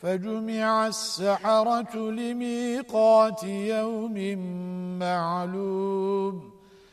فجمع السحرة لميقات يوم معلوم.